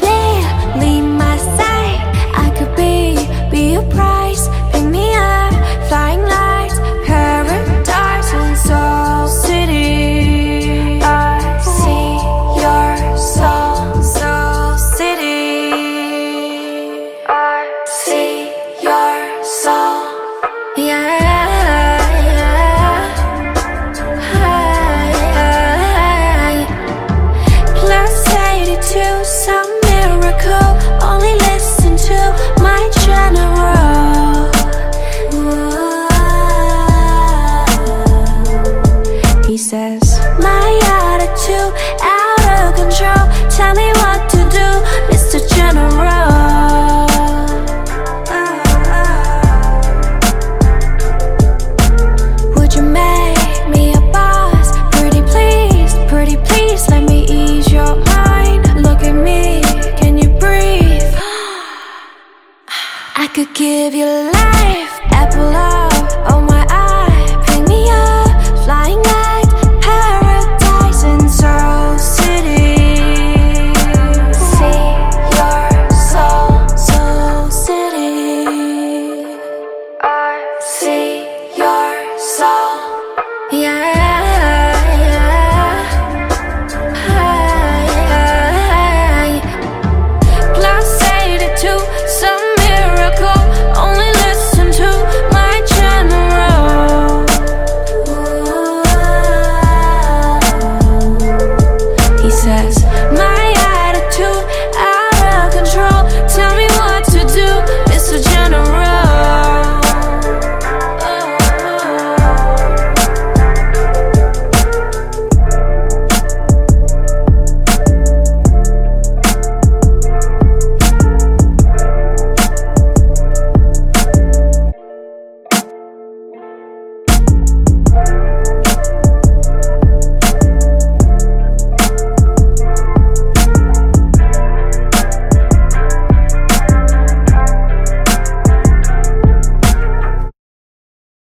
should out of control. Tell me what to do, Mr. General. Would you make me a boss? Pretty please, pretty please, let me ease your mind. Look at me, can you breathe? I could give you life.